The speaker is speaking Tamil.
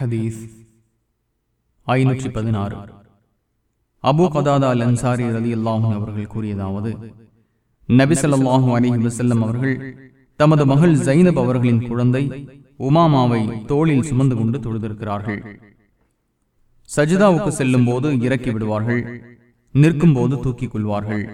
ஹதீஸ் ஐநூற்றி பதினாறு அபு கதாதா லன்சாரி அன்சாரி ரதி அவர்கள் கூறியதாவது நபிசல்லாஹூ அலி வசல்லம் அவர்கள் தமது மகள் ஜைனப் அவர்களின் குழந்தை உமாமாவை தோளில் சுமந்து கொண்டு தொழுதிருக்கிறார்கள். சஜிதாவுக்கு செல்லும் போது இறக்கி விடுவார்கள் நிற்கும் போது தூக்கிக் கொள்வார்கள்.